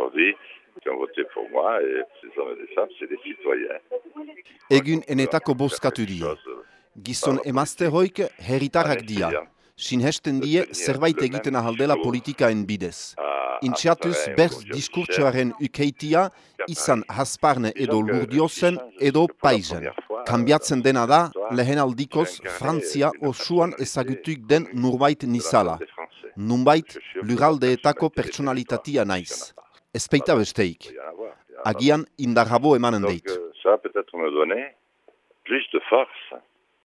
aujourd'hui qui ont voté pour moi et ces hommes et des femmes, c'est des citoyens. Egun enetako bozkatu die. Gizon emazte hoik herritarrak dia. Sinhesten die zerbait egiten ahaldela politikaen bidez. Intxeatuz berz diskurtsoaren ukeitia izan hasparne edo lurdiozen edo paizen. Kambiatzen dena da, lehen aldikoz Frantzia osuan ezagutuk den nurbait nizala. Nunbait luraldeetako pertsonalitatia naiz. Ezpeita besteik. Agian indarrabo emanen deit. Ça peut-être me donner plus de force